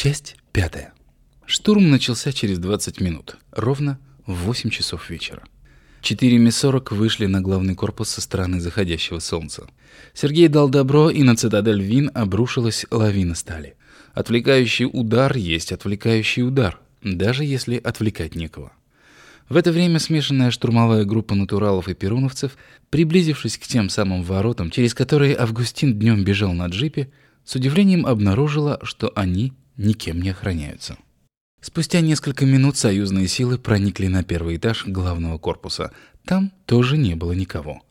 Часть пятая. Штурм начался через 20 минут, ровно в 8 часов вечера. Четыре Ми-40 вышли на главный корпус со стороны заходящего солнца. Сергей дал добро, и на цитадель Вин обрушилась лавина стали. Отвлекающий удар есть отвлекающий удар, даже если отвлекать некого. В это время смешанная штурмовая группа натуралов и перуновцев, приблизившись к тем самым воротам, через которые Августин днем бежал на джипе, с удивлением обнаружила, что они никем не охраняются. Спустя несколько минут союзные силы проникли на первый этаж главного корпуса. Там тоже не было никого.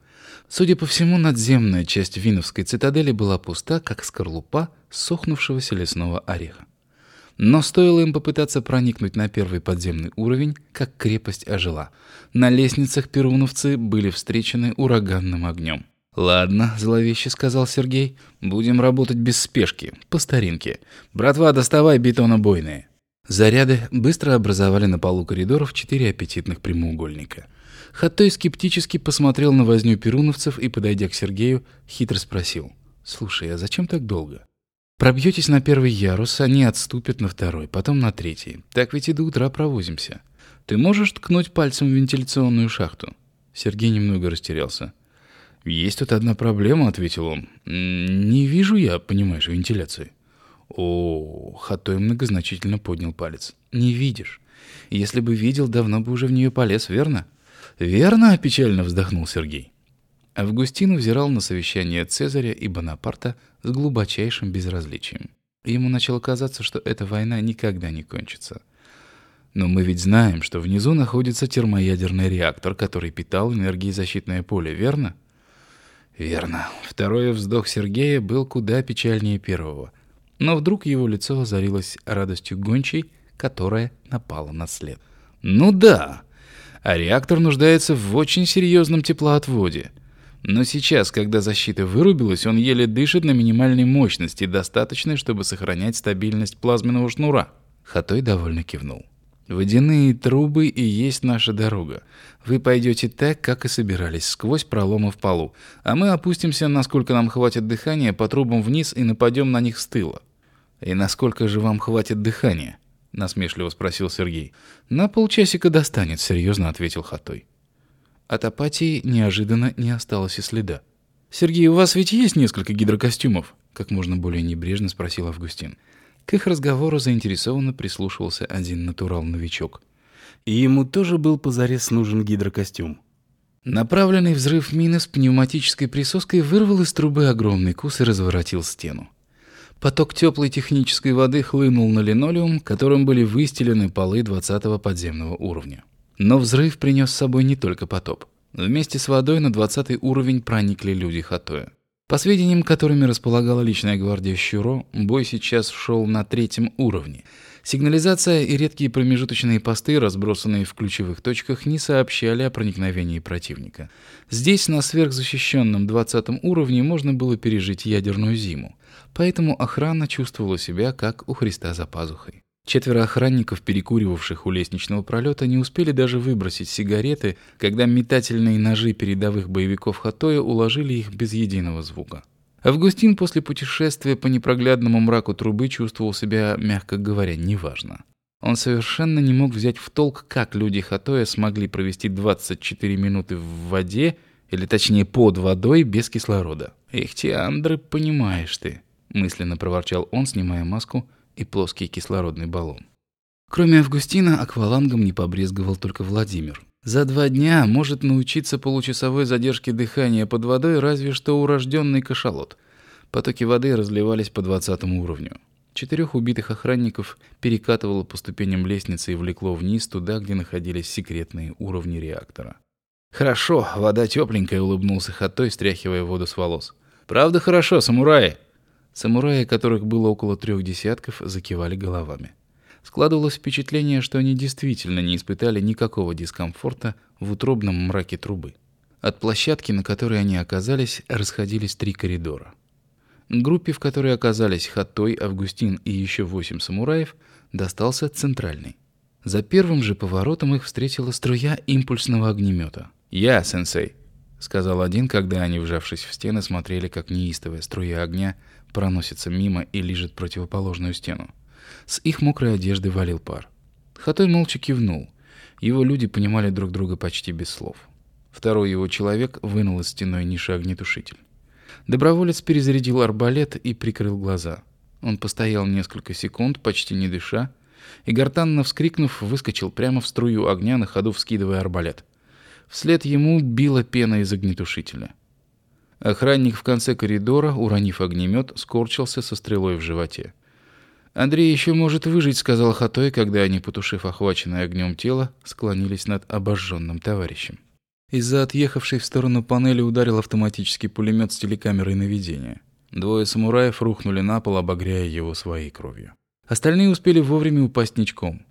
Судя по всему, надземная часть Виновской цитадели была пуста, как скорлупа сохнувшегося лесного ореха. Но стоило им попытаться проникнуть на первый подземный уровень, как крепость ожила. На лестницах перуновцы были встречены ураганным огнем. «Ладно», — зловеще сказал Сергей, — «будем работать без спешки, по старинке. Братва, доставай бетонобойные». Заряды быстро образовали на полу коридоров четыре аппетитных прямоугольника. Хатой скептически посмотрел на возню перуновцев и, подойдя к Сергею, хитро спросил. «Слушай, а зачем так долго?» «Пробьетесь на первый ярус, они отступят на второй, потом на третий. Так ведь и до утра провозимся. Ты можешь ткнуть пальцем в вентиляционную шахту?» Сергей немного растерялся. «Есть тут одна проблема», — ответил он. «Не вижу я, понимаешь, вентиляции». О, Хатой многозначительно поднял палец. Не видишь. Если бы видел, давно бы уже в нее полез, верно? Верно, печально вздохнул Сергей. Августин взирал на совещание Цезаря и Бонапарта с глубочайшим безразличием. Ему начало казаться, что эта война никогда не кончится. Но мы ведь знаем, что внизу находится термоядерный реактор, который питал энергией защитное поле, верно? Верно. Второй вздох Сергея был куда печальнее первого. Но вдруг его лицо озарилось радостью гончей, которая напала на след. «Ну да, а реактор нуждается в очень серьезном теплоотводе. Но сейчас, когда защита вырубилась, он еле дышит на минимальной мощности, достаточной, чтобы сохранять стабильность плазменного шнура». Хатой довольно кивнул. «Водяные трубы и есть наша дорога. Вы пойдете так, как и собирались, сквозь проломы в полу, а мы опустимся, насколько нам хватит дыхания, по трубам вниз и нападем на них с тыла. «И насколько же вам хватит дыхания?» — насмешливо спросил Сергей. «На полчасика достанет», — серьезно ответил Хатой. От апатии неожиданно не осталось и следа. «Сергей, у вас ведь есть несколько гидрокостюмов?» — как можно более небрежно спросил Августин. К их разговору заинтересованно прислушивался один натурал-новичок. И ему тоже был позарез нужен гидрокостюм. Направленный взрыв мины с пневматической присоской вырвал из трубы огромный кус и разворотил стену. Поток теплой технической воды хлынул на линолеум, которым были выстелены полы 20-го подземного уровня. Но взрыв принес с собой не только потоп. Вместе с водой на 20 уровень проникли люди Хатоя. По сведениям, которыми располагала личная гвардия Щуро, бой сейчас шел на третьем уровне. Сигнализация и редкие промежуточные посты, разбросанные в ключевых точках, не сообщали о проникновении противника. Здесь, на сверхзащищенном 20 уровне, можно было пережить ядерную зиму. Поэтому охрана чувствовала себя как у Христа за пазухой. Четверо охранников, перекуривавших у лестничного пролета, не успели даже выбросить сигареты, когда метательные ножи передовых боевиков Хатоя уложили их без единого звука. Августин после путешествия по непроглядному мраку трубы чувствовал себя, мягко говоря, неважно. Он совершенно не мог взять в толк, как люди Хатоя смогли провести 24 минуты в воде, или точнее под водой, без кислорода. «Эх, Тиандры, понимаешь ты», — мысленно проворчал он, снимая маску и плоский кислородный баллон. Кроме Августина, аквалангом не побрезговал только Владимир. За два дня может научиться получасовой задержке дыхания под водой разве что урожденный кашалот. Потоки воды разливались по двадцатому уровню. Четырех убитых охранников перекатывало по ступеням лестницы и влекло вниз туда, где находились секретные уровни реактора. «Хорошо, вода тепленькая», — улыбнулся Хатой, стряхивая воду с волос. «Правда хорошо, самураи?» Самураи, которых было около трех десятков, закивали головами. Складывалось впечатление, что они действительно не испытали никакого дискомфорта в утробном мраке трубы. От площадки, на которой они оказались, расходились три коридора. Группе, в которой оказались Хатой, Августин и еще восемь самураев, достался центральный. За первым же поворотом их встретила струя импульсного огнемета. «Я, сенсей», — сказал один, когда они, вжавшись в стены, смотрели, как неистовая струя огня проносится мимо и лижет противоположную стену. С их мокрой одежды валил пар. Хатой молча кивнул. Его люди понимали друг друга почти без слов. Второй его человек вынул из стеной ниши огнетушитель. Доброволец перезарядил арбалет и прикрыл глаза. Он постоял несколько секунд, почти не дыша, и, гортанно вскрикнув, выскочил прямо в струю огня, на ходу вскидывая арбалет. Вслед ему била пена из огнетушителя. Охранник в конце коридора, уронив огнемет, скорчился со стрелой в животе. «Андрей еще может выжить», — сказал Хатой, когда они, потушив охваченное огнем тело, склонились над обожженным товарищем. Из-за отъехавшей в сторону панели ударил автоматический пулемет с телекамерой наведения. Двое самураев рухнули на пол, обогряя его своей кровью. Остальные успели вовремя упасть ничком.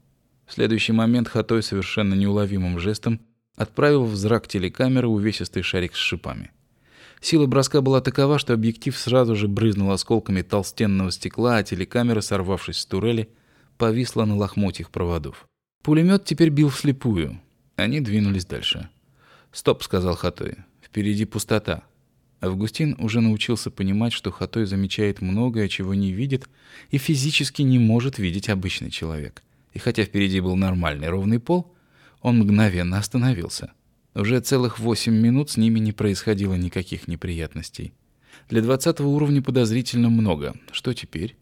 В следующий момент Хатой совершенно неуловимым жестом отправил в зрак телекамеры увесистый шарик с шипами. Сила броска была такова, что объектив сразу же брызнул осколками толстенного стекла, а телекамера, сорвавшись с турели, повисла на лохмотьях проводов. Пулемет теперь бил вслепую. Они двинулись дальше. «Стоп», — сказал Хатой. «Впереди пустота». Августин уже научился понимать, что Хатой замечает многое, чего не видит, и физически не может видеть обычный человек. И хотя впереди был нормальный ровный пол, он мгновенно остановился. Уже целых восемь минут с ними не происходило никаких неприятностей. Для двадцатого уровня подозрительно много. Что теперь?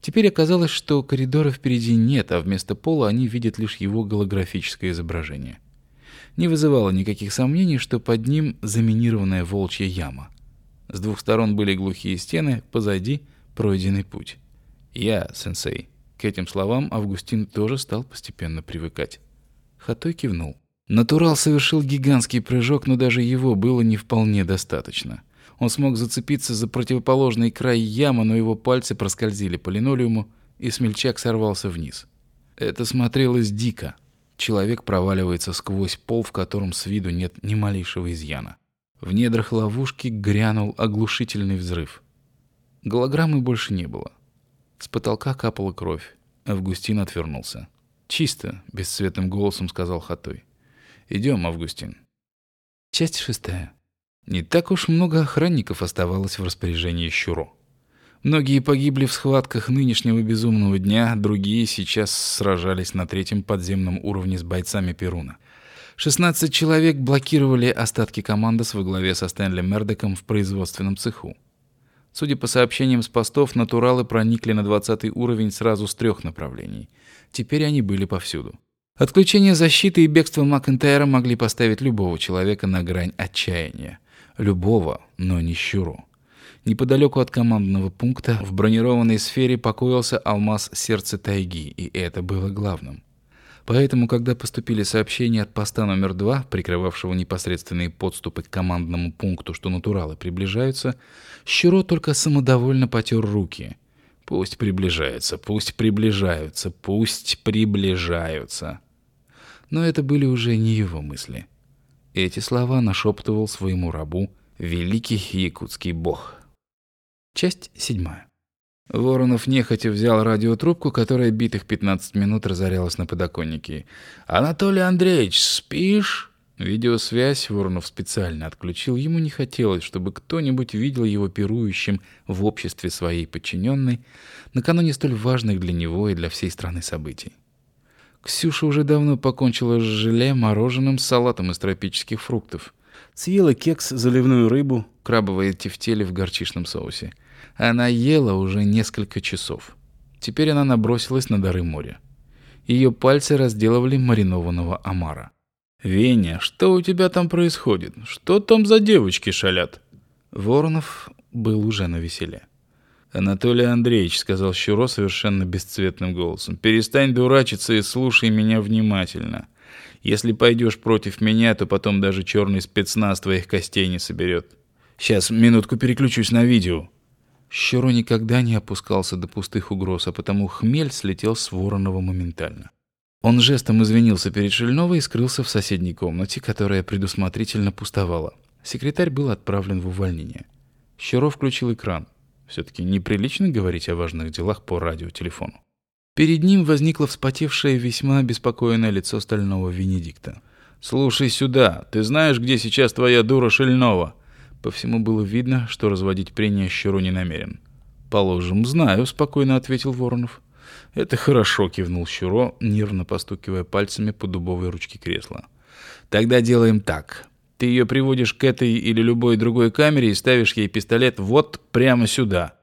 Теперь оказалось, что коридора впереди нет, а вместо пола они видят лишь его голографическое изображение. Не вызывало никаких сомнений, что под ним заминированная волчья яма. С двух сторон были глухие стены, позади пройденный путь. «Я, сенсей». К этим словам Августин тоже стал постепенно привыкать. Хатой кивнул. Натурал совершил гигантский прыжок, но даже его было не вполне достаточно. Он смог зацепиться за противоположный край ямы, но его пальцы проскользили по линолеуму, и смельчак сорвался вниз. Это смотрелось дико. Человек проваливается сквозь пол, в котором с виду нет ни малейшего изъяна. В недрах ловушки грянул оглушительный взрыв. Голограммы больше не было. С потолка капала кровь. Августин отвернулся. «Чисто», — бесцветным голосом сказал Хатой. Идем, Августин. Часть шестая. Не так уж много охранников оставалось в распоряжении Щуро. Многие погибли в схватках нынешнего безумного дня, другие сейчас сражались на третьем подземном уровне с бойцами Перуна. 16 человек блокировали остатки команды во главе со Стэнли Мердоком в производственном цеху. Судя по сообщениям с постов, натуралы проникли на 20 уровень сразу с трех направлений. Теперь они были повсюду. Отключение защиты и бегство Макентайра могли поставить любого человека на грань отчаяния. Любого, но не щуру. Неподалеку от командного пункта в бронированной сфере покоился алмаз сердца тайги, и это было главным. Поэтому, когда поступили сообщения от поста номер два, прикрывавшего непосредственные подступы к командному пункту, что натуралы приближаются, Щуро только самодовольно потер руки. Пусть приближаются, пусть приближаются, пусть приближаются но это были уже не его мысли. Эти слова нашептывал своему рабу великий якутский бог. Часть седьмая. Воронов нехотя взял радиотрубку, которая битых 15 минут разорялась на подоконнике. «Анатолий Андреевич, спишь?» Видеосвязь Воронов специально отключил. Ему не хотелось, чтобы кто-нибудь видел его пирующим в обществе своей подчиненной накануне столь важных для него и для всей страны событий. Ксюша уже давно покончила с желе, мороженым, салатом из тропических фруктов. Съела кекс, заливную рыбу, крабовые тефтели в горчичном соусе. Она ела уже несколько часов. Теперь она набросилась на дары моря. Ее пальцы разделывали маринованного омара. «Веня, что у тебя там происходит? Что там за девочки шалят?» Воронов был уже на веселе. «Анатолий Андреевич», — сказал Щуро совершенно бесцветным голосом, — «перестань дурачиться и слушай меня внимательно. Если пойдешь против меня, то потом даже черный спецназ твоих костей не соберет. Сейчас, минутку переключусь на видео». Щуро никогда не опускался до пустых угроз, а потому хмель слетел с Воронова моментально. Он жестом извинился перед Шельновой и скрылся в соседней комнате, которая предусмотрительно пустовала. Секретарь был отправлен в увольнение. Щуро включил экран. Все-таки неприлично говорить о важных делах по радиотелефону. Перед ним возникло вспотевшее, весьма обеспокоенное лицо стального Венедикта. «Слушай сюда, ты знаешь, где сейчас твоя дура Шельнова?» По всему было видно, что разводить прения Щуру не намерен. «Положим, знаю», — спокойно ответил Воронов. «Это хорошо», — кивнул Щуро, нервно постукивая пальцами по дубовой ручке кресла. «Тогда делаем так. Ты ее приводишь к этой или любой другой камере и ставишь ей пистолет вот прямо сюда.